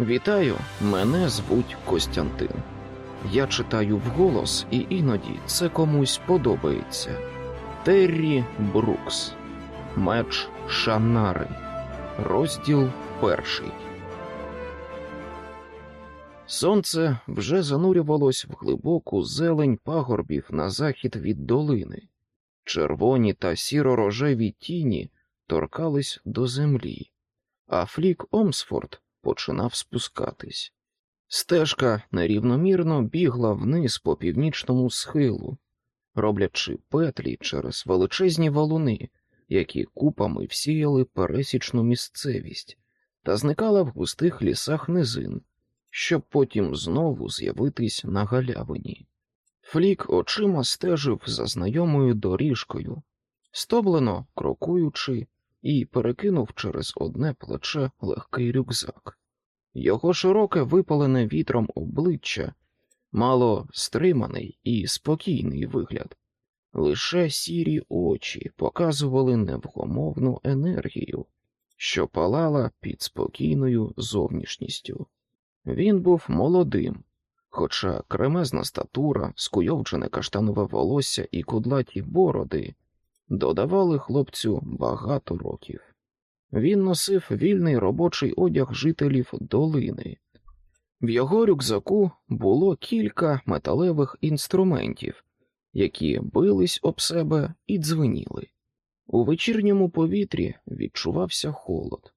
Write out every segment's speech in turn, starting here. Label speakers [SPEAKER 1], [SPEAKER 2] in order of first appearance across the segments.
[SPEAKER 1] Вітаю, мене звуть Костянтин. Я читаю вголос, і іноді це комусь подобається. Террі Брукс, Меч Шанари, розділ перший. Сонце вже занурювалось в глибоку зелень пагорбів на захід від долини. Червоні та сіро-рожеві тіні торкались до землі, а флік Омсфорд починав спускатись. Стежка нерівномірно бігла вниз по північному схилу, роблячи петлі через величезні валуни, які купами всіяли пересічну місцевість, та зникала в густих лісах низин, щоб потім знову з'явитись на галявині. Флік очима стежив за знайомою доріжкою, стоблено крокуючи, і перекинув через одне плече легкий рюкзак. Його широке випалене вітром обличчя мало стриманий і спокійний вигляд, лише сірі очі показували невгомовну енергію, що палала під спокійною зовнішністю. Він був молодим, хоча кремезна статура, скуйовджене каштанове волосся і кудлаті бороди додавали хлопцю багато років. Він носив вільний робочий одяг жителів долини. В його рюкзаку було кілька металевих інструментів, які бились об себе і дзвеніли. У вечірньому повітрі відчувався холод.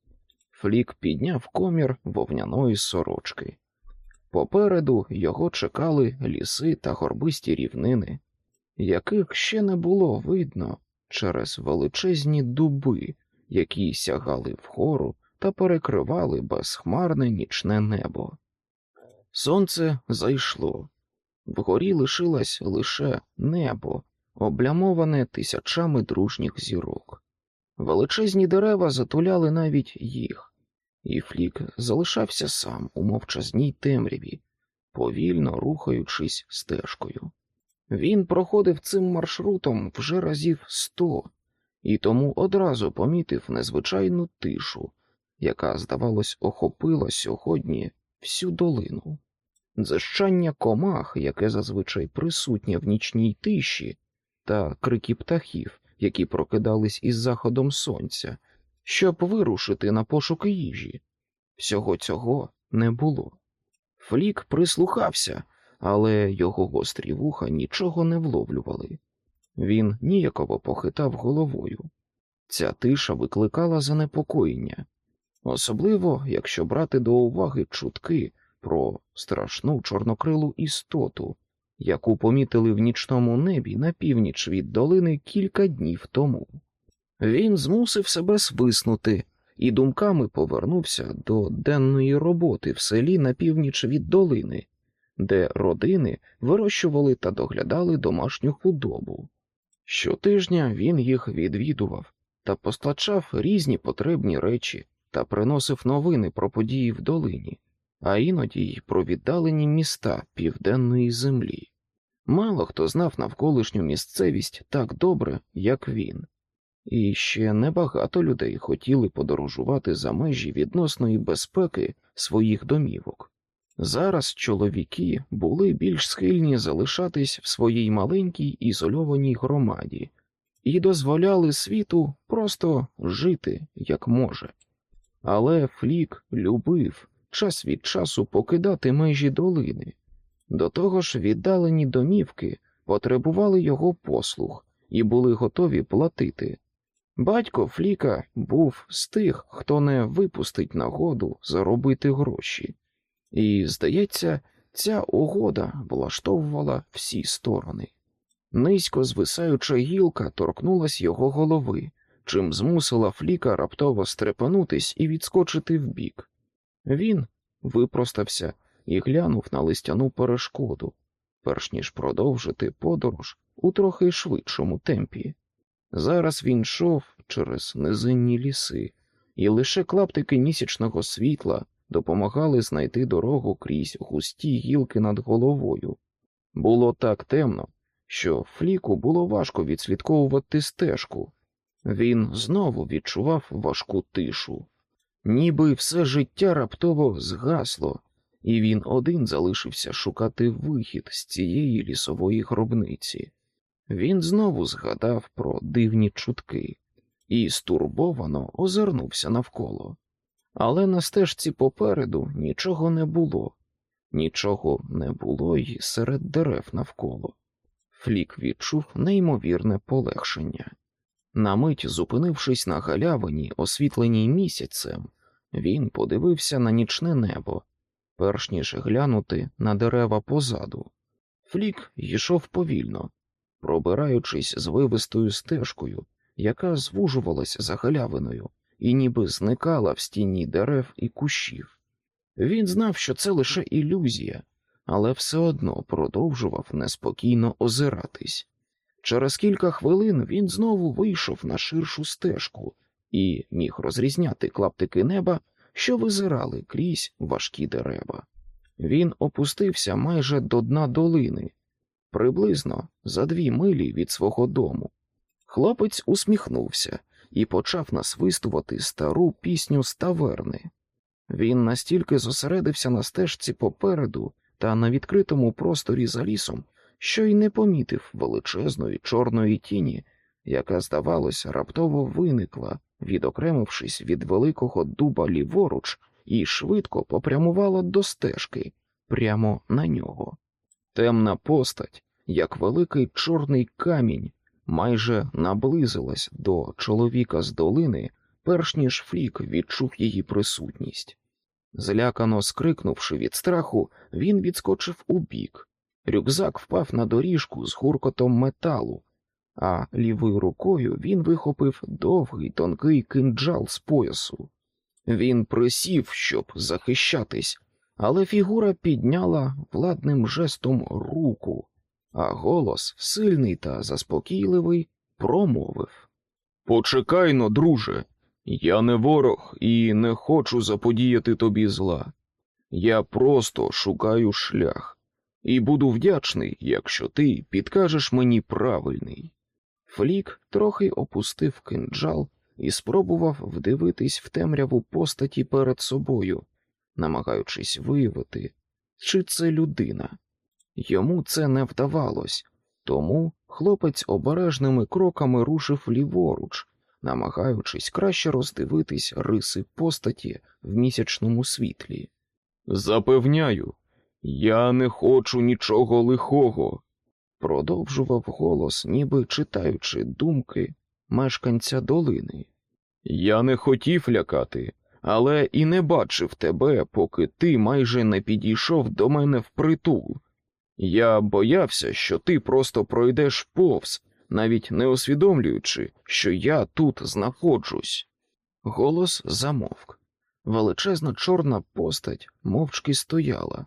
[SPEAKER 1] Флік підняв комір вовняної сорочки. Попереду його чекали ліси та горбисті рівнини, яких ще не було видно через величезні дуби, які сягали вгору та перекривали безхмарне нічне небо. Сонце зайшло, вгорі лишилось лише небо, облямоване тисячами дружніх зірок. Величезні дерева затуляли навіть їх, і Флік залишався сам у мовчазній темряві, повільно рухаючись стежкою. Він проходив цим маршрутом вже разів сто, і тому одразу помітив незвичайну тишу, яка, здавалось, охопила сьогодні всю долину. Дзищання комах, яке зазвичай присутнє в нічній тиші, та крики птахів, які прокидались із заходом сонця, щоб вирушити на пошуки їжі. Всього цього не було. Флік прислухався, але його гострі вуха нічого не вловлювали. Він ніяково похитав головою. Ця тиша викликала занепокоєння, особливо якщо брати до уваги чутки про страшну чорнокрилу істоту, яку помітили в нічному небі на північ від долини кілька днів тому. Він змусив себе свиснути і думками повернувся до денної роботи в селі на північ від долини, де родини вирощували та доглядали домашню худобу. Щотижня він їх відвідував та постачав різні потребні речі та приносив новини про події в долині, а іноді й про віддалені міста південної землі. Мало хто знав навколишню місцевість так добре, як він, і ще небагато людей хотіли подорожувати за межі відносної безпеки своїх домівок. Зараз чоловіки були більш схильні залишатись в своїй маленькій ізольованій громаді і дозволяли світу просто жити як може. Але Флік любив час від часу покидати межі долини. До того ж, віддалені домівки потребували його послуг і були готові платити. Батько Фліка був з тих, хто не випустить нагоду заробити гроші. І, здається, ця угода влаштовувала всі сторони. Низько звисаюча гілка торкнулась його голови, чим змусила Фліка раптово стрепенутись і відскочити вбік. Він випростався і глянув на листяну перешкоду, перш ніж продовжити подорож у трохи швидшому темпі. Зараз він йшов через низинні ліси, і лише клаптики місячного світла допомагали знайти дорогу крізь густі гілки над головою. Було так темно, що Фліку було важко відслідковувати стежку. Він знову відчував важку тишу. ніби все життя раптово згасло, і він один залишився шукати вихід з цієї лісової гробниці. Він знову згадав про дивні чутки і стурбовано озирнувся навколо. Але на стежці попереду нічого не було, нічого не було й серед дерев навколо. Флік відчув неймовірне полегшення. На мить, зупинившись на галявині, освітленій місяцем, він подивився на нічне небо, перш ніж глянути на дерева позаду. Флік йшов повільно, пробираючись з вивистою стежкою, яка звужувалась за галявиною і ніби зникала в стіні дерев і кущів. Він знав, що це лише ілюзія, але все одно продовжував неспокійно озиратись. Через кілька хвилин він знову вийшов на ширшу стежку і міг розрізняти клаптики неба, що визирали крізь важкі дерева. Він опустився майже до дна долини, приблизно за дві милі від свого дому. Хлопець усміхнувся і почав насвистувати стару пісню з таверни. Він настільки зосередився на стежці попереду та на відкритому просторі за лісом, що й не помітив величезної чорної тіні, яка, здавалось, раптово виникла, відокремившись від великого дуба ліворуч, і швидко попрямувала до стежки прямо на нього. Темна постать, як великий чорний камінь, майже наблизилась до чоловіка з долини, перш ніж Флік відчув її присутність. Злякано скрикнувши від страху, він відскочив убік. Рюкзак впав на доріжку з гуркотом металу, а лівою рукою він вихопив довгий тонкий кинджал з поясу. Він присів, щоб захищатись, але фігура підняла владним жестом руку, а голос, сильний та заспокійливий, промовив Почекай но, друже, я не ворог і не хочу заподіяти тобі зла. Я просто шукаю шлях, і буду вдячний, якщо ти підкажеш мені правильний. Флік трохи опустив кинджал і спробував вдивитись в темряву постаті перед собою, намагаючись виявити, чи це людина. Йому це не вдавалось, тому хлопець обережними кроками рушив ліворуч, намагаючись краще роздивитись риси постаті в місячному світлі. Запевняю, я не хочу нічого лихого, продовжував голос, ніби читаючи думки мешканця долини. Я не хотів лякати, але і не бачив тебе, поки ти майже не підійшов до мене впритул. Я боявся, що ти просто пройдеш повз, навіть не усвідомлюючи, що я тут знаходжусь. Голос замовк. Величезна чорна постать мовчки стояла,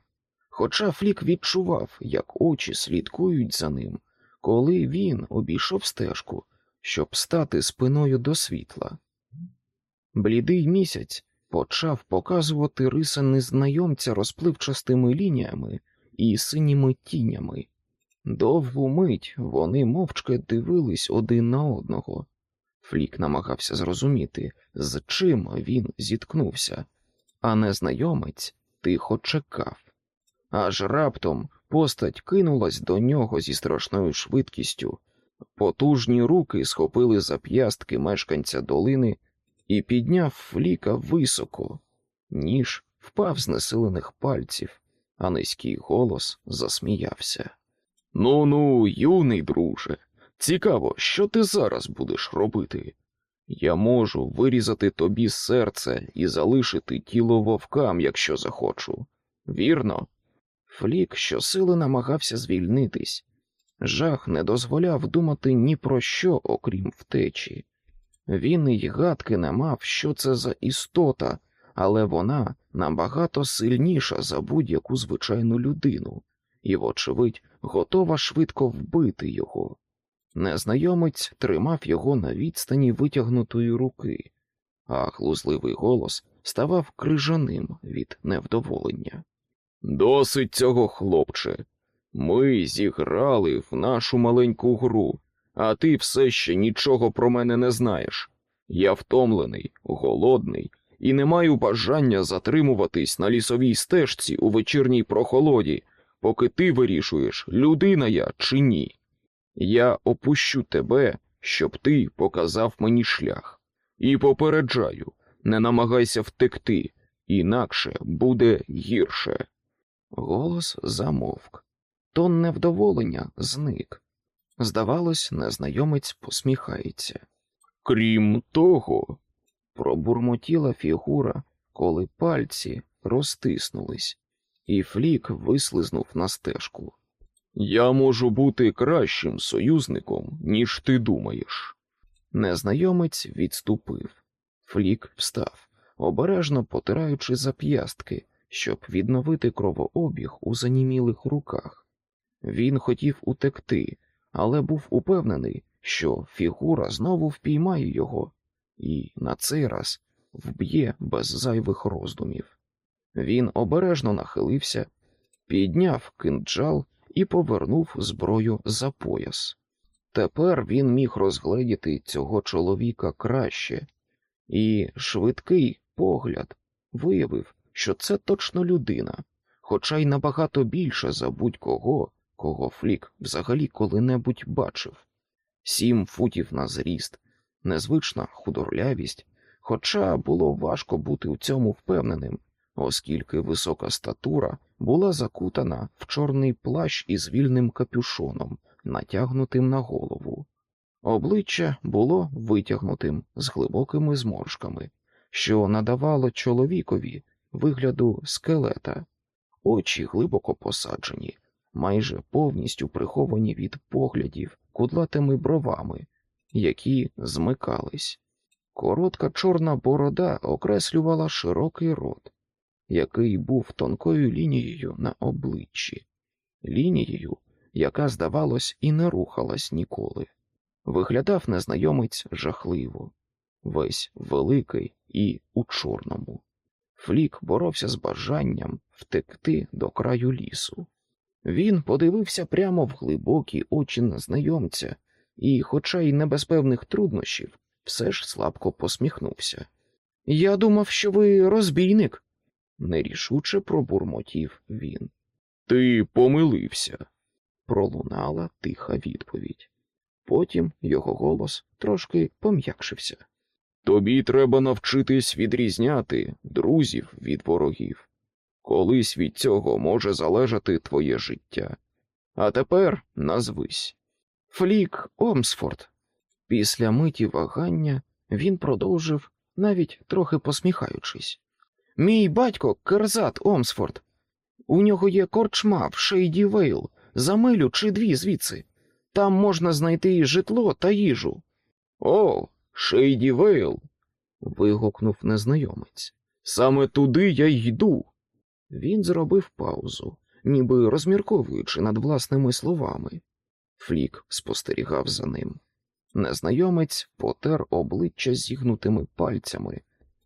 [SPEAKER 1] хоча Флік відчував, як очі слідкують за ним, коли він обійшов стежку, щоб стати спиною до світла. Блідий місяць почав показувати риси незнайомця розпливчастими лініями і синіми тінями. Довгу мить вони мовчки дивились один на одного. Флік намагався зрозуміти, з чим він зіткнувся, а незнайомець тихо чекав. Аж раптом постать кинулась до нього зі страшною швидкістю. Потужні руки схопили зап'ястки мешканця долини і підняв фліка високо, ніж впав з несилених пальців, а низький голос засміявся. Ну ну, юний друже, цікаво, що ти зараз будеш робити. Я можу вирізати тобі серце і залишити тіло вовкам, якщо захочу. Вірно? Флік щосили намагався звільнитись. Жах не дозволяв думати ні про що, окрім втечі. Він і гадки не мав, що це за істота, але вона набагато сильніша за будь-яку звичайну людину, і, вочевидь, готова швидко вбити його. Незнайомець тримав його на відстані витягнутої руки, а глузливий голос ставав крижаним від невдоволення. Досить цього, хлопче. Ми зіграли в нашу маленьку гру, а ти все ще нічого про мене не знаєш. Я втомлений, голодний і не маю бажання затримуватись на лісовій стежці у вечірній прохолоді, поки ти вирішуєш, людина я чи ні. Я опущу тебе, щоб ти показав мені шлях. І попереджаю, не намагайся втекти, інакше буде гірше. Голос замовк. Тон невдоволення зник. Здавалось, незнайомець посміхається. Крім того, пробурмотіла фігура, коли пальці розтиснулись, і флік вислизнув на стежку. Я можу бути кращим союзником, ніж ти думаєш. Незнайомець відступив. Флік встав, обережно потираючи зап'ястки, щоб відновити кровообіг у занімілих руках. Він хотів утекти, але був упевнений, що фігура знову впіймає його і на цей раз вб'є без зайвих роздумів. Він обережно нахилився, підняв кинджал і повернув зброю за пояс. Тепер він міг розгледіти цього чоловіка краще, і швидкий погляд виявив, що це точно людина, хоча й набагато більше за будь-кого, кого Флік взагалі коли-небудь бачив. Сім футів на зріст, незвична худорлявість, хоча було важко бути у цьому впевненим, оскільки висока статура була закутана в чорний плащ із вільним капюшоном, натягнутим на голову. Обличчя було витягнутим з глибокими зморшками, що надавало чоловікові вигляду скелета, очі глибоко посаджені, майже повністю приховані від поглядів кудлатими бровами, які змикались. Коротка чорна борода окреслювала широкий рот, який був тонкою лінією на обличчі, лінією, яка, здавалось, і не рухалась ніколи. Виглядав незнайомець жахливо, весь великий і у чорному. Флік боровся з бажанням втекти до краю лісу. Він подивився прямо в глибокі очі незнайомця і, хоча й не без певних труднощів, все ж слабко посміхнувся. Я думав, що ви розбійник, нерішуче пробурмотів він. Ти помилився, пролунала тиха відповідь. Потім його голос трошки пом'якшився. Тобі треба навчитись відрізняти друзів від ворогів. Колись від цього може залежати твоє життя. А тепер назвись. Флік Омсфорд. Після миті вагання він продовжив, навіть трохи посміхаючись. Мій батько Керзат Омсфорд. У нього є корчма в Шейді Вейл, за милю чи дві звідси. Там можна знайти і житло та їжу. О, Шейді Вейл. вигукнув незнайомець. Саме туди я йду. Він зробив паузу, ніби розмірковуючи над власними словами. Флік спостерігав за ним. Незнайомець потер обличчя зігнутими пальцями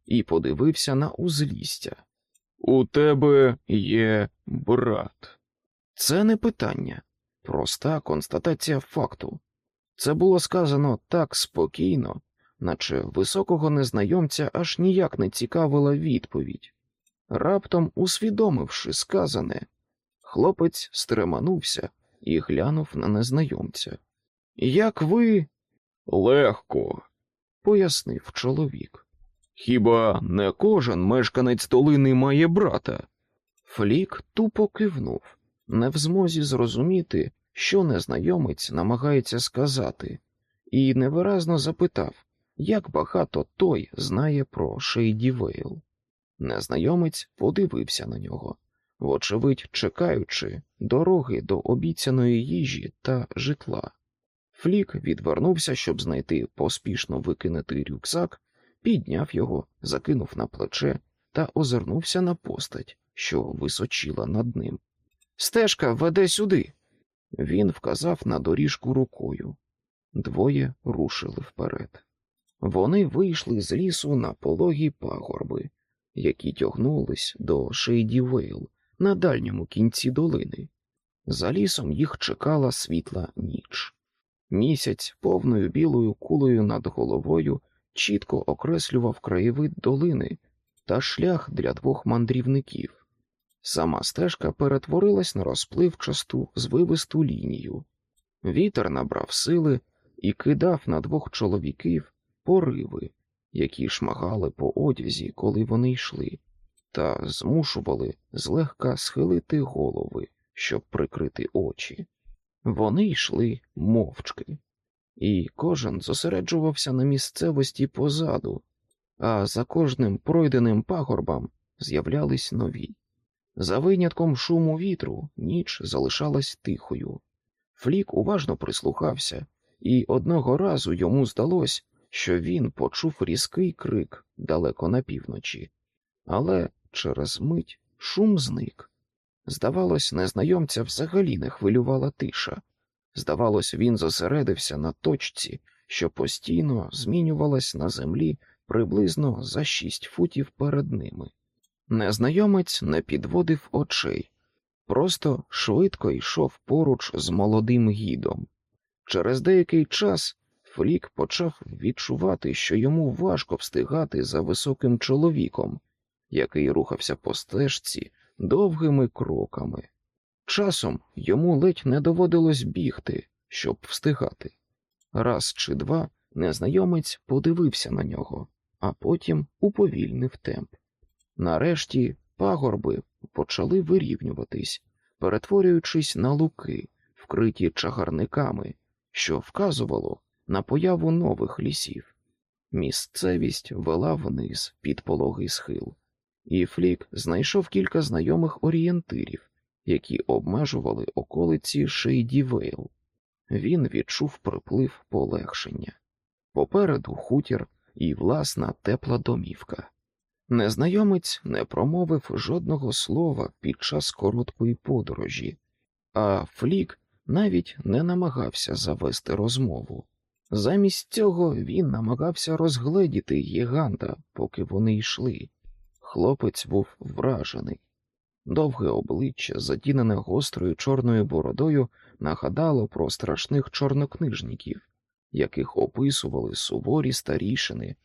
[SPEAKER 1] і подивився на узлістя. У тебе є брат. Це не питання, проста констатація факту. Це було сказано так спокійно, наче високого незнайомця аж ніяк не цікавила відповідь. Раптом, усвідомивши сказане, хлопець стреманувся і глянув на незнайомця. Як ви легко, пояснив чоловік. Хіба не кожен мешканець долини має брата? Флік тупо кивнув, не в змозі зрозуміти, що незнайомець намагається сказати, і невиразно запитав, як багато той знає про Шейді Вейл. Незнайомець подивився на нього, вочевидь чекаючи дороги до обіцяної їжі та житла. Флік відвернувся, щоб знайти поспішно викинутий рюкзак, підняв його, закинув на плече та озирнувся на постать, що височила над ним. Стежка веде сюди. Він вказав на доріжку рукою. Двоє рушили вперед. Вони вийшли з лісу на пологі пагорби, які тягнулись до Шейді Вейл на дальньому кінці долини. За лісом їх чекала світла ніч. Місяць повною білою кулею над головою чітко окреслював краєвид долини та шлях для двох мандрівників. Сама стежка перетворилась на розпливчасту, звивисту лінію. Вітер набрав сили і кидав на двох чоловіків пориви, які шмагали по одязі, коли вони йшли, та змушували злегка схилити голови, щоб прикрити очі. Вони йшли мовчки, і кожен зосереджувався на місцевості позаду, а за кожним пройденим пагорбом з'являлись нові. За винятком шуму вітру ніч залишалась тихою. Флік уважно прислухався, і одного разу йому здалось, що він почув різкий крик далеко на півночі, але через мить шум зник. Здавалось, незнайомця взагалі не хвилювала тиша. Здавалось, він зосередився на точці, що постійно змінювалась на землі приблизно за шість футів перед ними. Незнайомець не підводив очей, просто швидко йшов поруч з молодим гідом. Через деякий час Флік почав відчувати, що йому важко встигати за високим чоловіком, який рухався по стежці довгими кроками. Часом йому ледь не доводилось бігти, щоб встигати. Раз чи два незнайомець подивився на нього, а потім уповільнив темп. Нарешті пагорби почали вирівнюватись, перетворюючись на луки, вкриті чагарниками, що вказувало на появу нових лісів. Місцевість вела вниз під пологий схил, і Флік знайшов кілька знайомих орієнтирів, які обмежували околиці Шейді Вейл. Він відчув приплив полегшення. Попереду хутір і власна тепла домівка. Незнайомець не промовив жодного слова під час короткої подорожі, а Флік навіть не намагався завести розмову. Замість цього він намагався розгледіти гіганта, поки вони йшли. Хлопець був вражений. Довге обличчя, затінене гострою чорною бородою, нагадало про страшних чорнокнижників, яких описували суворі старішини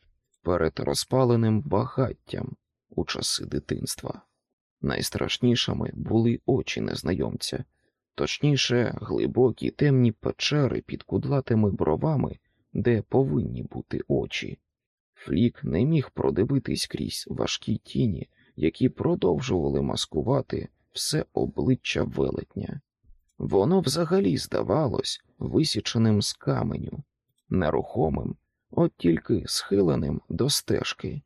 [SPEAKER 1] перед розпаленим багаттям у часи дитинства. Найстрашнішими були очі незнайомця, точніше, глибокі темні печери під кудлатими бровами, де повинні бути очі. Флік не міг продивитись крізь важкі тіні, які продовжували маскувати все обличчя велетня. Воно взагалі здавалось висіченим з каменю, нерухомим, от тільки схиленим до стежки.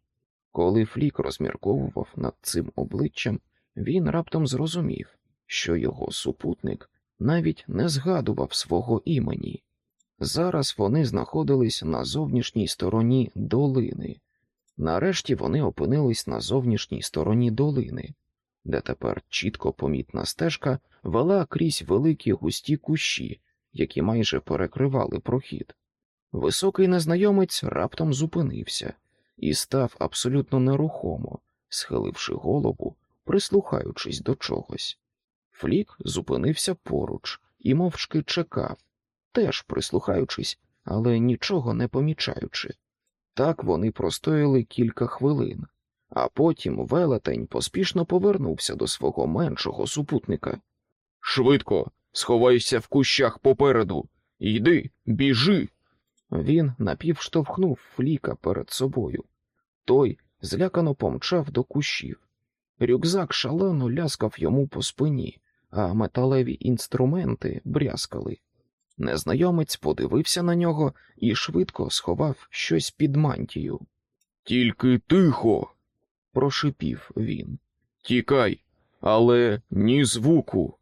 [SPEAKER 1] Коли Флік розмірковував над цим обличчям, він раптом зрозумів, що його супутник навіть не згадував свого імені. Зараз вони знаходились на зовнішній стороні долини. Нарешті вони опинились на зовнішній стороні долини, де тепер чітко помітна стежка вела крізь великі густі кущі, які майже перекривали прохід. Високий незнайомець раптом зупинився і став абсолютно нерухомо, схиливши голову, прислухаючись до чогось. Флік зупинився поруч і мовчки чекав, теж прислухаючись, але нічого не помічаючи. Так вони простояли кілька хвилин, а потім велетень поспішно повернувся до свого меншого супутника.
[SPEAKER 2] Швидко, сховайся в кущах попереду. Йди, біжи.
[SPEAKER 1] Він напівштовхнув фліка перед собою. Той злякано помчав до кущів. Рюкзак шалено ляскав йому по спині, а металеві інструменти брязкали. Незнайомець подивився на нього і швидко сховав щось під мантію.
[SPEAKER 2] Тільки тихо.
[SPEAKER 1] Прошипів він.
[SPEAKER 2] Тікай, але ні звуку.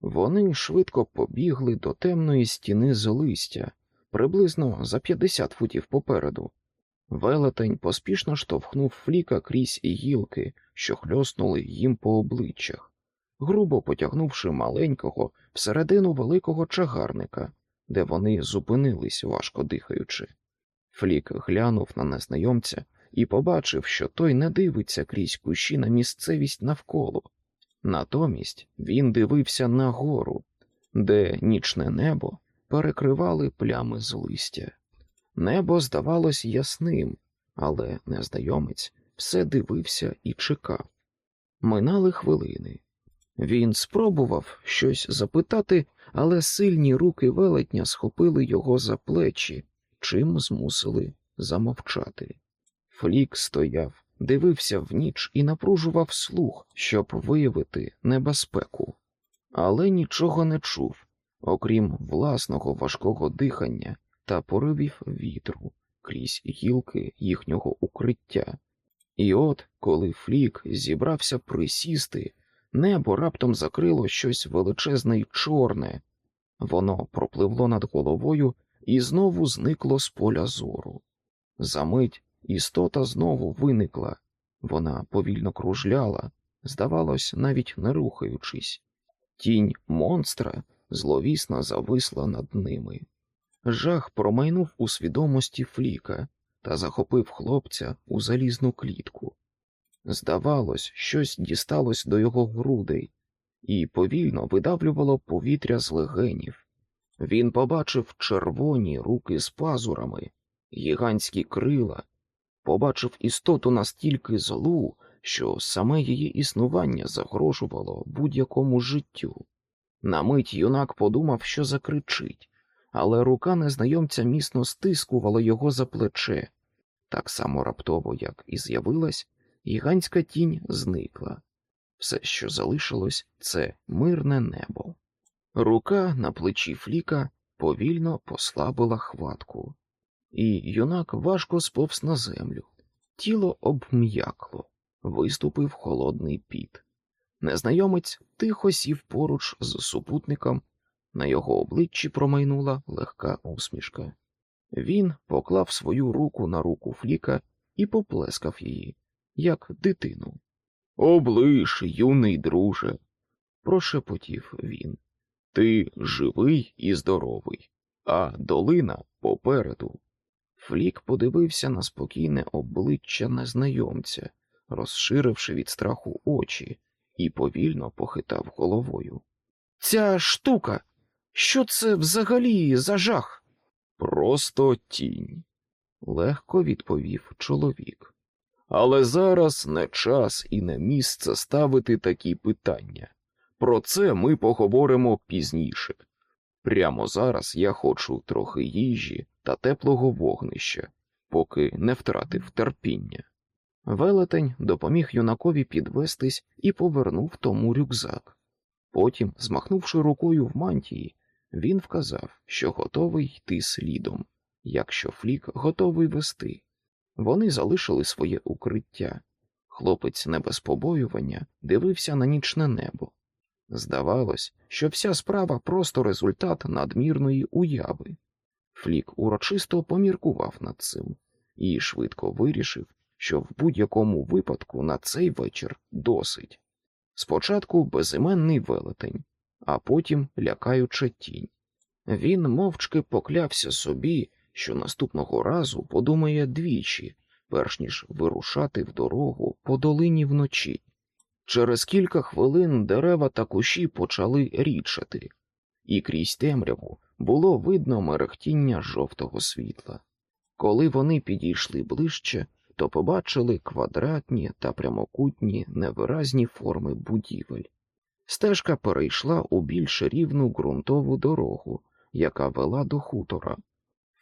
[SPEAKER 1] Вони швидко побігли до темної стіни з листя, приблизно за 50 футів попереду. Велетень поспішно штовхнув фліка крізь гілки, що хльоснули їм по обличчях, грубо потягнувши маленького всередину великого чагарника, де вони зупинились, важко дихаючи. Флік глянув на незнайомця і побачив, що той не дивиться крізь кущі на місцевість навколо. Натомість він дивився нагору, де нічне небо перекривали плями з листя. Небо здавалось ясним, але незнайомець все дивився і чекав. Минали хвилини. Він спробував щось запитати, але сильні руки велетня схопили його за плечі, чим змусили замовчати. Флік стояв, дивився в ніч і напружував слух, щоб виявити небезпеку, але нічого не чув, окрім власного важкого дихання та поривів вітру крізь гілки їхнього укриття. І от, коли Флік зібрався присісти, небо раптом закрило щось величезне й чорне. Воно пропливло над головою і знову зникло з поля зору. Замить істота знову виникла, вона повільно кружляла, здавалось, навіть не рухаючись. Тінь монстра зловісно зависла над ними. Жах промайнув у свідомості Фліка та захопив хлопця у залізну клітку. Здавалось, щось дісталось до його грудей і повільно видавлювало повітря з легенів. Він побачив червоні руки з пазурами, гігантські крила, побачив істоту настільки злу, що саме її існування загрожувало будь-якому життю. На мить юнак подумав, що закричить, але рука незнайомця міцно стискувала його за плече. Так само раптово, як і з'явилась, гігантська тінь зникла. Все, що залишилось, це мирне небо. Рука на плечі Фліка повільно послабила хватку, і юнак важко сповз на землю. Тіло обм'якло, виступив холодний піт. Незнайомець тихо сів поруч з супутником, на його обличчі промайнула легка усмішка. Він поклав свою руку на руку Фліка і поплескав її, як дитину. Облиш, юний друже, прошепотів він. Ти живий і здоровий, а долина попереду. Флік подивився на спокійне обличчя незнайомця, розширивши від страху очі, і повільно похитав головою. Ця штука, що це взагалі за жах? Просто тінь, легко відповів чоловік. Але зараз не час і не місце ставити такі питання. Про це ми поговоримо пізніше. Прямо зараз я хочу трохи їжі та теплого вогнища, поки не втратив терпіння. Велетень допоміг юнакові підвестись і повернув тому рюкзак. Потім, змахнувши рукою в мантії, він вказав, що готовий йти слідом, якщо Флік готовий вести. Вони залишили своє укриття. Хлопець не без побоювання дивився на нічне небо. Здавалось, що вся справа просто результат надмірної уяви. Флік урочисто поміркував над цим і швидко вирішив, що в будь-якому випадку на цей вечір досить. Спочатку безіменний велетень, а потім лякаюча тінь. Він мовчки поклявся собі, що наступного разу подумає двічі, перш ніж вирушати в дорогу по долині вночі. Через кілька хвилин дерева та кущі почали рідшати, і крізь темряву було видно мерехтіння жовтого світла. Коли вони підійшли ближче, то побачили квадратні та прямокутні невиразні форми будівель. Стежка перейшла у більш рівну ґрунтову дорогу, яка вела до хутора.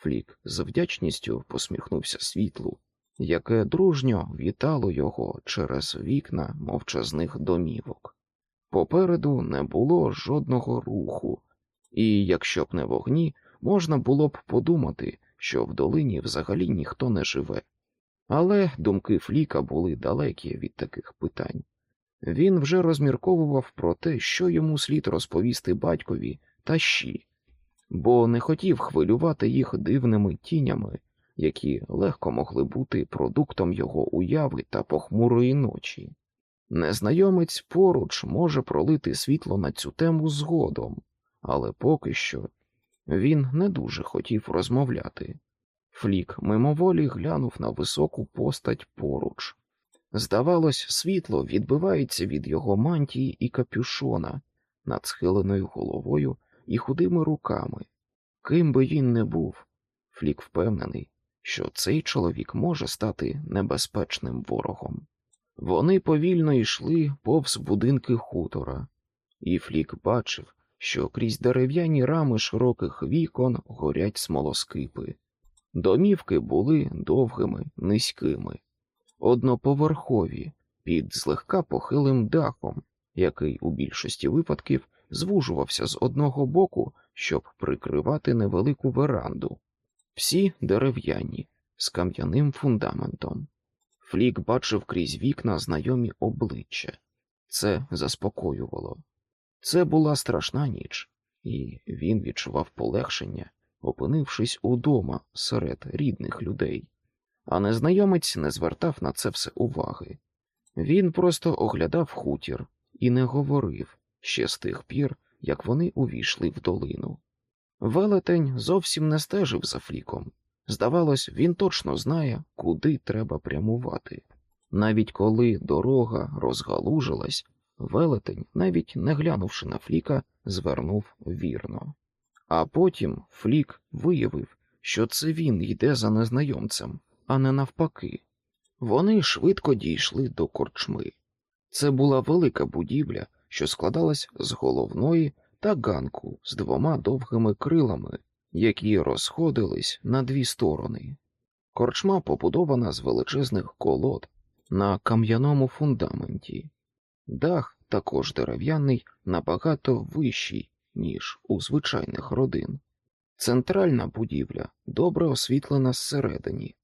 [SPEAKER 1] Флік з вдячністю посміхнувся світлу, яке дружньо вітало його через вікна мовчазних домівок. Попереду не було жодного руху, і якщо б не вогні, можна було б подумати, що в долині взагалі ніхто не живе. Але думки Фліка були далекі від таких питань. Він вже розмірковував про те, що йому слід розповісти батькові та щі, бо не хотів хвилювати їх дивними тінями, які легко могли бути продуктом його уяви та похмурої ночі. Незнайомець поруч може пролити світло на цю тему згодом, але поки що він не дуже хотів розмовляти. Флік мимоволі глянув на високу постать поруч. Здавалось, світло відбивається від його мантії і капюшона над схиленою головою і худими руками. Ким би він не був, Флік впевнений, що цей чоловік може стати небезпечним ворогом. Вони повільно йшли повз будинки хутора, і Флік бачив, що крізь дерев'яні рами широких вікон горять смолоскипи. Домівки були довгими, низькими, одноповерхові, під злегка похилим дахом, який у більшості випадків звужувався з одного боку, щоб прикривати невелику веранду. Всі дерев'яні, з кам'яним фундаментом. Флік бачив крізь вікна знайомі обличчя. Це заспокоювало. Це була страшна ніч, і він відчував полегшення, опинившись удома серед рідних людей. А незнайомець не звертав на це все уваги. Він просто оглядав хутір і не говорив ще з тих пір, як вони увійшли в долину. Велетень зовсім не стежив за фліком. Здавалось, він точно знає, куди треба прямувати. Навіть коли дорога розгалужилась, велетень, навіть не глянувши на Фліка, звернув вірно. А потім Флік виявив, що це він йде за незнайомцем, а не навпаки. Вони швидко дійшли до корчми. Це була велика будівля, що складалась з головної та ганку з двома довгими крилами, які розходились на дві сторони. Корчма побудована з величезних колод на кам'яному фундаменті. Дах також дерев'яний набагато вищий, ніж у звичайних родин. Центральна будівля добре освітлена зсередині.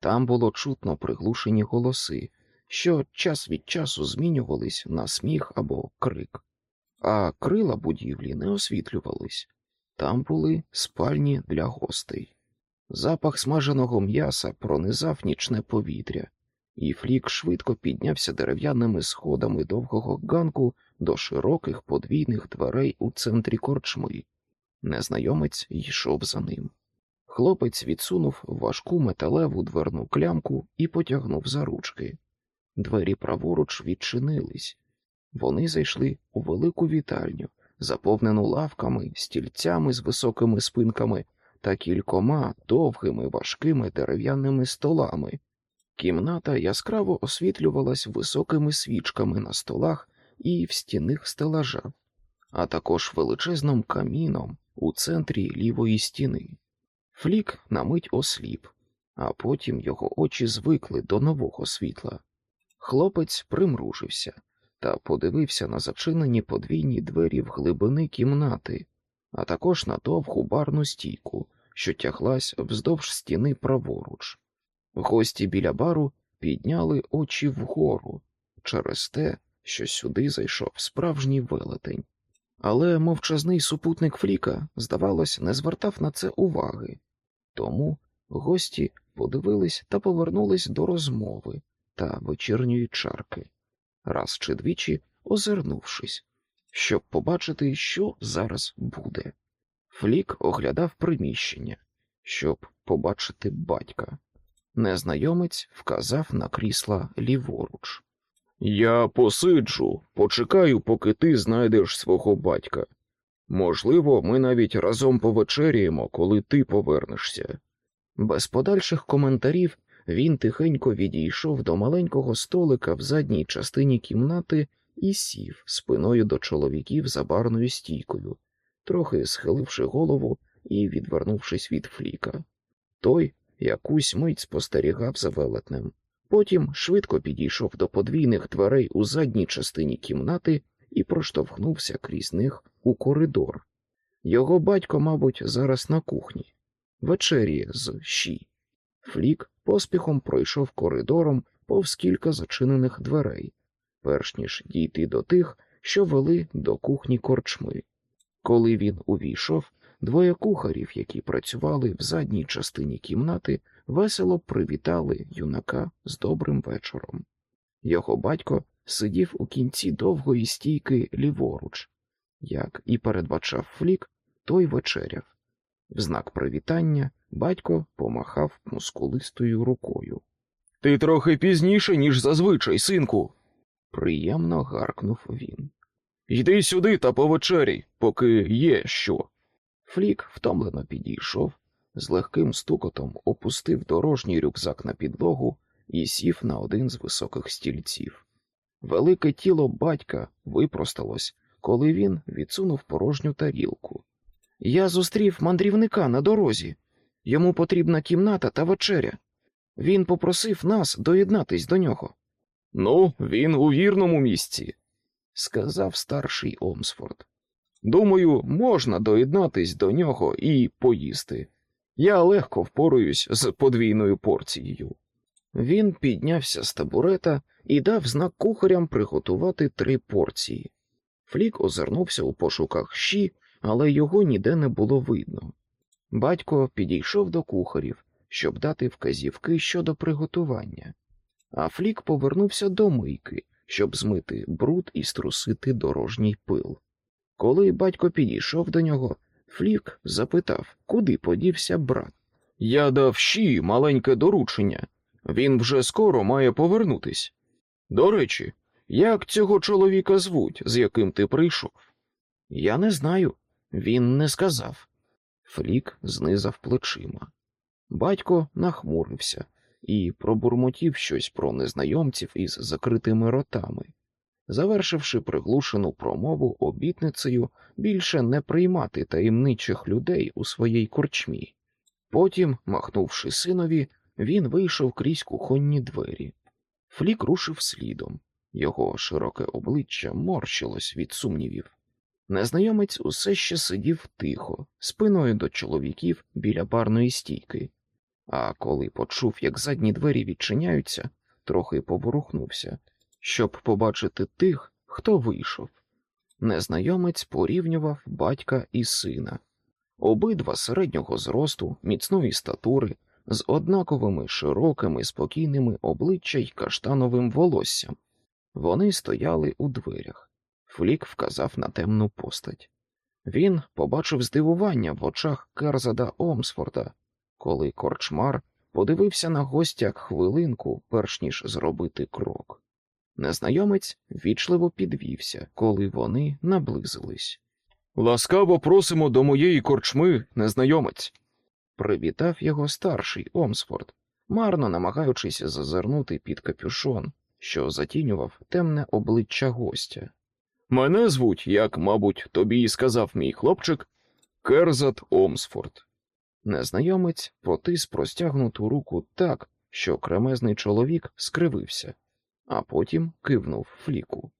[SPEAKER 1] Там було чутно приглушені голоси, що час від часу змінювались на сміх або крик, а крила будівлі не освітлювались. Там були спальні для гостей. Запах смаженого м'яса пронизав нічне повітря, і Флік швидко піднявся дерев'яними сходами довгого ганку до широких подвійних дверей у центрі корчми. Незнайомець йшов за ним. Хлопець відсунув важку металеву дверну клямку і потягнув за ручки. Двері праворуч відчинились. Вони зайшли у велику вітальню, заповнену лавками, стільцями з високими спинками та кількома довгими важкими дерев'яними столами. Кімната яскраво освітлювалась високими свічками на столах і в стінних стелажах, а також величезним каміном у центрі лівої стіни. Флік на мить осліп, а потім його очі звикли до нового світла. Хлопець примружився та подивився на зачинені подвійні двері в глибини кімнати, а також на довгу барну стійку, що тяглась вздовж стіни праворуч. Гості біля бару підняли очі вгору через те, що сюди зайшов справжній велетень. Але мовчазний супутник Фліка, здавалось, не звертав на це уваги. Тому гості подивились та повернулись до розмови та вечірньої чарки, раз чи двічі озирнувшись, щоб побачити, що зараз буде. Флік оглядав приміщення, щоб побачити батька. Незнайомець вказав на крісла ліворуч.
[SPEAKER 2] Я посиджу, почекаю, поки ти знайдеш свого батька. Можливо, ми навіть разом повечеряємо, коли ти повернешся.
[SPEAKER 1] Без подальших коментарів він тихенько відійшов до маленького столика в задній частині кімнати і сів спиною до чоловіків за барною стійкою, трохи схиливши голову і відвернувшись від фліка. Той якусь мить спостерігав за велетнем. Потім швидко підійшов до подвійних дверей у задній частині кімнати і проштовхнувся крізь них у коридор. Його батько, мабуть, зараз на кухні, вечері з щі. Флік поспіхом пройшов коридором повз кілька зачинених дверей, перш ніж дійти до тих, що вели до кухні корчми. Коли він увійшов, двоє кухарів, які працювали в задній частині кімнати, весело привітали юнака з добрим вечором. Його батько сидів у кінці довгої стійки ліворуч. Як і передбачав Флік, той вечеряв. В знак привітання батько помахав мускулистою рукою.
[SPEAKER 2] Ти трохи пізніше, ніж зазвичай, синку.
[SPEAKER 1] Приємно гаркнув він.
[SPEAKER 2] Йди сюди та повечеряй, поки є що.
[SPEAKER 1] Флік втомлено підійшов, з легким стукотом опустив дорожній рюкзак на підлогу і сів на один з високих стільців. Велике тіло батька випросталось, коли він відсунув порожню тарілку. Я зустрів мандрівника на дорозі. Йому потрібна кімната та вечеря. Він попросив нас доєднатись до нього.
[SPEAKER 2] Ну, він у вірному місці,
[SPEAKER 1] сказав старший Омсфорд.
[SPEAKER 2] Думаю, можна доєднатись до нього і поїсти. Я легко впораюсь з подвійною порцією.
[SPEAKER 1] Він піднявся з табурета і дав знак кухарям приготувати три порції. Флік озирнувся у пошуках щі, але його ніде не було видно. Батько підійшов до кухарів, щоб дати вказівки щодо приготування, а Флік повернувся до мийки, щоб змити бруд і струсити дорожній пил. Коли батько підійшов до нього, Флік запитав, куди подівся брат.
[SPEAKER 2] Я дав щі маленьке доручення. Він вже скоро має повернутись. До речі, як цього чоловіка звуть, з яким ти прийшов?
[SPEAKER 1] Я не знаю. Він не сказав. Флік знизав плечима. Батько нахмурився і пробурмотів щось про незнайомців із закритими ротами, завершивши приглушену промову обітницею більше не приймати таємничих людей у своїй корчмі. Потім, махнувши синові, він вийшов крізь кухонні двері. Флік рушив слідом. Його широке обличчя морщилось від сумнівів. Незнайомець усе ще сидів тихо, спиною до чоловіків біля барної стійки, а коли почув, як задні двері відчиняються, трохи поворухнувся, щоб побачити тих, хто вийшов. Незнайомець порівнював батька і сина, обидва середнього зросту, міцної статури, з однаковими широкими, спокійними обличчя й каштановим волоссям. Вони стояли у дверях. Флік вказав на темну постать. Він побачив здивування в очах Керзада Омсфорда, коли корчмар подивився на гостя хвилинку, перш ніж зробити крок. Незнайомець вічливо підвівся, коли вони наблизились.
[SPEAKER 2] Ласкаво просимо до моєї корчми, незнайомець.
[SPEAKER 1] Привітав його старший Омсфорд, марно намагаючись зазирнути під капюшон, що затінював темне обличчя гостя.
[SPEAKER 2] Мене звуть, як, мабуть, тобі і сказав мій хлопчик, Керзат Омсфорд.
[SPEAKER 1] Незнайомець потис простягнуту руку так, що кремезний чоловік скривився, а потім кивнув фліку.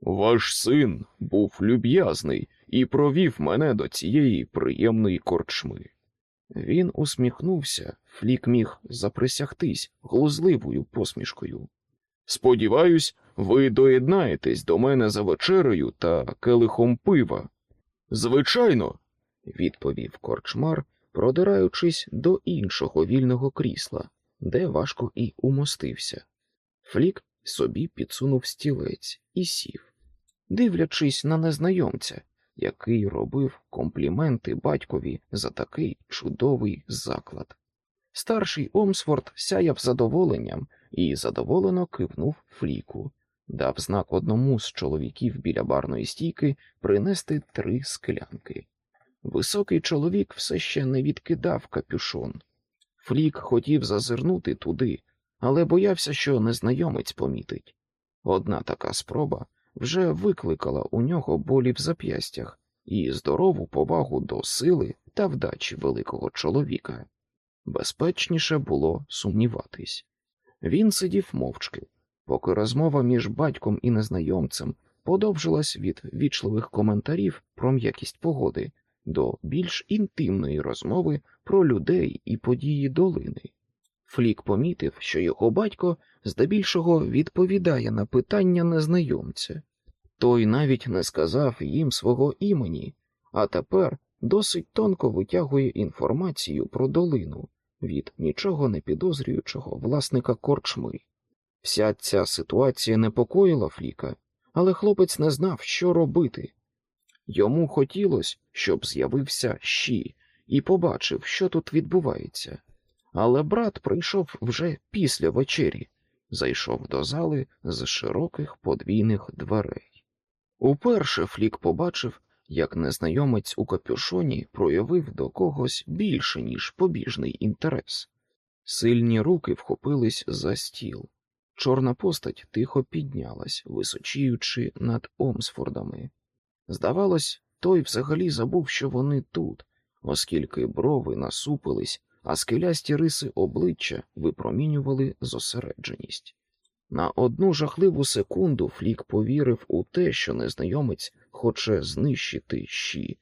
[SPEAKER 2] Ваш син був люб'язний і провів мене до цієї приємної корчми.
[SPEAKER 1] Він усміхнувся, флік міг заприсягтись глузливою посмішкою.
[SPEAKER 2] Сподіваюсь, ви доєднаєтесь до мене за вечерею та келихом пива. Звичайно,
[SPEAKER 1] відповів корчмар, продираючись до іншого вільного крісла, де важко і умостився. Флік собі підсунув стілець і сів, дивлячись на незнайомця, який робив компліменти батькові за такий чудовий заклад. Старший Омсфорд сяяв задоволенням і задоволено кивнув фліку, дав знак одному з чоловіків біля барної стійки принести три склянки. Високий чоловік все ще не відкидав капюшон. Флік хотів зазирнути туди, але боявся, що незнайомець помітить. Одна така спроба вже викликала у нього болі в зап'ястях і здорову повагу до сили та вдачі великого чоловіка. Безпечніше було сумніватись. Він сидів мовчки, поки розмова між батьком і незнайомцем подовжилась від вічливих коментарів про м'якість погоди до більш інтимної розмови про людей і події долини. Флік помітив, що його батько здебільшого відповідає на питання незнайомця. Той навіть не сказав їм свого імені, а тепер досить тонко витягує інформацію про долину від нічого не підозрюючого власника корчми. Вся ця ситуація непокоїла Фліка, але хлопець не знав, що робити. Йому хотілося, щоб з'явився щі і побачив, що тут відбувається. Але брат прийшов вже після вечері, зайшов до зали з широких подвійних дверей. Уперше Флік побачив, як незнайомець у капюшоні проявив до когось більше, ніж побіжний інтерес. Сильні руки вхопились за стіл. Чорна постать тихо піднялась, височіючи над Омсфордами. Здавалось, той взагалі забув, що вони тут, оскільки брови насупились, а скелясті риси обличчя випромінювали зосередженість. На одну жахливу секунду Флік повірив у те, що незнайомець хоче знищити щі,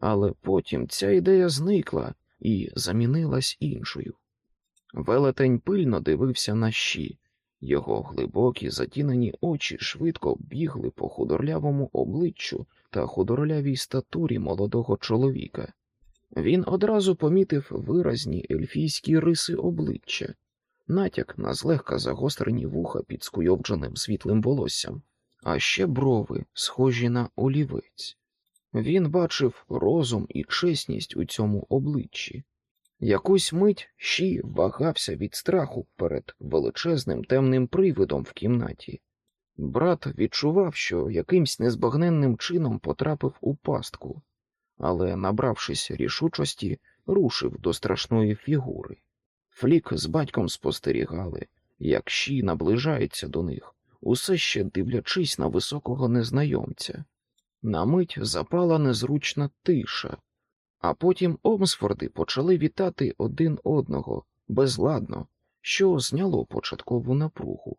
[SPEAKER 1] але потім ця ідея зникла і замінилась іншою. Велетень пильно дивився на щі, його глибокі затінені очі швидко бігли по худорлявому обличчю та худорлявій статурі молодого чоловіка. Він одразу помітив виразні ельфійські риси обличчя, натяк на злегка загострені вуха під скуйовдженим світлим волоссям, а ще брови, схожі на олівець. Він бачив розум і чесність у цьому обличчі. Якусь мить Ші вагався від страху перед величезним темним привидом в кімнаті. Брат відчував, що якимсь незбагненним чином потрапив у пастку, але, набравшись рішучості, рушив до страшної фігури. Флік з батьком спостерігали, як Ші наближається до них, усе ще дивлячись на високого незнайомця. На мить запала незручна тиша, а потім Омсфорди почали вітати один одного безладно, що зняло початкову напругу.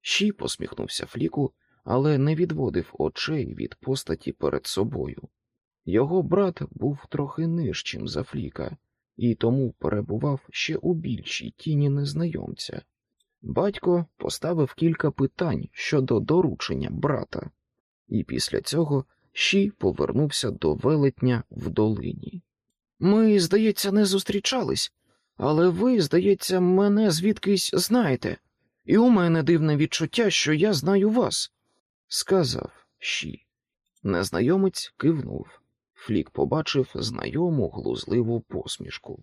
[SPEAKER 1] Ші посміхнувся Фліку, але не відводив очей від постаті перед собою. Його брат був трохи нижчим за Фліка, і тому перебував ще у більшій тіні незнайомця. Батько поставив кілька питань щодо доручення брата, і після цього Ші повернувся до велетня в долині. Ми, здається, не зустрічались, але ви, здається, мене звідкись знаєте, і у мене дивне відчуття, що я знаю вас, сказав Ші. Незнайомець кивнув. Флік побачив знайому глузливу посмішку.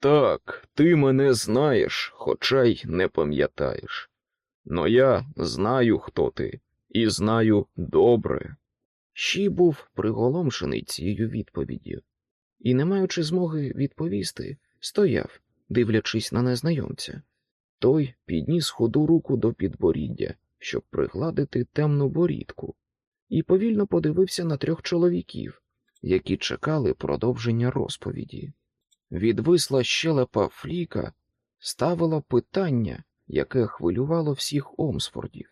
[SPEAKER 2] Так, ти мене знаєш, хоча й не пам'ятаєш. Но я знаю, хто ти, і знаю добре.
[SPEAKER 1] Ші був приголомшений цією відповіддю, і, не маючи змоги відповісти, стояв, дивлячись на незнайомця. Той підніс худу руку до підборіддя, щоб пригладити темну борідку, і повільно подивився на трьох чоловіків, які чекали продовження розповіді. Відвисла щелепа Фліка ставила питання, яке хвилювало всіх Омсфордів.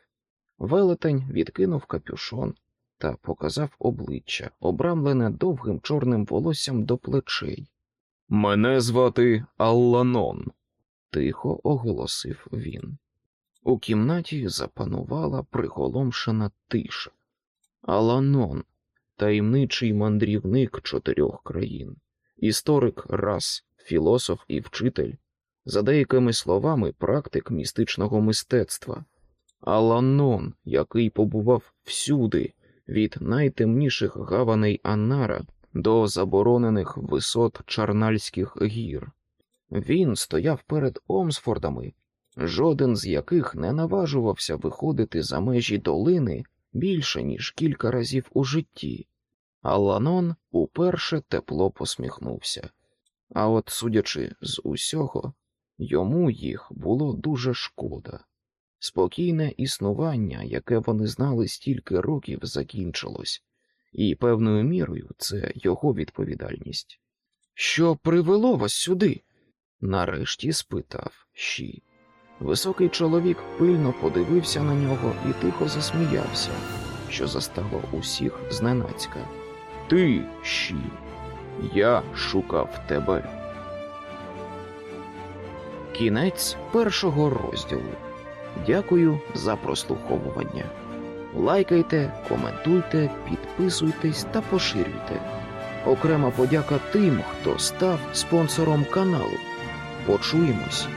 [SPEAKER 1] Велетень відкинув капюшон та показав обличчя, обрамлене довгим чорним волоссям до плечей.
[SPEAKER 2] Мене звати Алланон,
[SPEAKER 1] тихо оголосив він. У кімнаті запанувала приголомшена тиша. Аланон, таємничий мандрівник чотирьох країн, історик рас, філософ і вчитель, за деякими словами, практик містичного мистецтва. Аланон, який побував всюди, від найтемніших гаваней Аннара до заборонених висот Чарнальських гір. Він стояв перед Омсфордами, жоден з яких не наважувався виходити за межі долини більше, ніж кілька разів у житті. Аланон уперше тепло посміхнувся. А от, судячи з усього, йому їх було дуже шкода. Спокійне існування, яке вони знали стільки років, закінчилось, і певною мірою це його відповідальність. Що привело вас сюди? нарешті спитав Ші. Високий чоловік пильно подивився на нього і тихо засміявся, що застало усіх зненацька.
[SPEAKER 2] Ти, Ші, я шукав тебе.
[SPEAKER 1] Кінець першого розділу. Дякую за прослуховування. Лайкайте, коментуйте, підписуйтесь та поширюйте. Окрема подяка тим, хто став спонсором каналу. Почуємось.